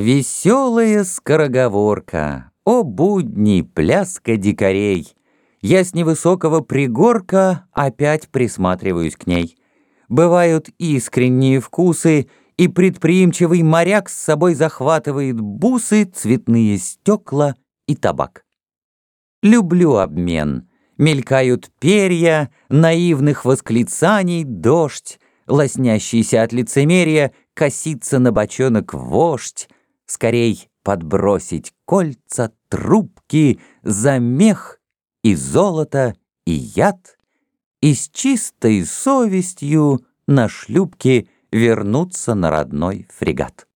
Веселая скороговорка, О будни, пляска дикарей! Я с невысокого пригорка Опять присматриваюсь к ней. Бывают искренние вкусы, И предприимчивый моряк С собой захватывает бусы, Цветные стекла и табак. Люблю обмен. Мелькают перья, Наивных восклицаний дождь, Лоснящийся от лицемерия, Косится на бочонок вождь, Скорей подбросить кольца, трубки, замех и золото, и яд, И с чистой совестью на шлюпке Вернуться на родной фрегат.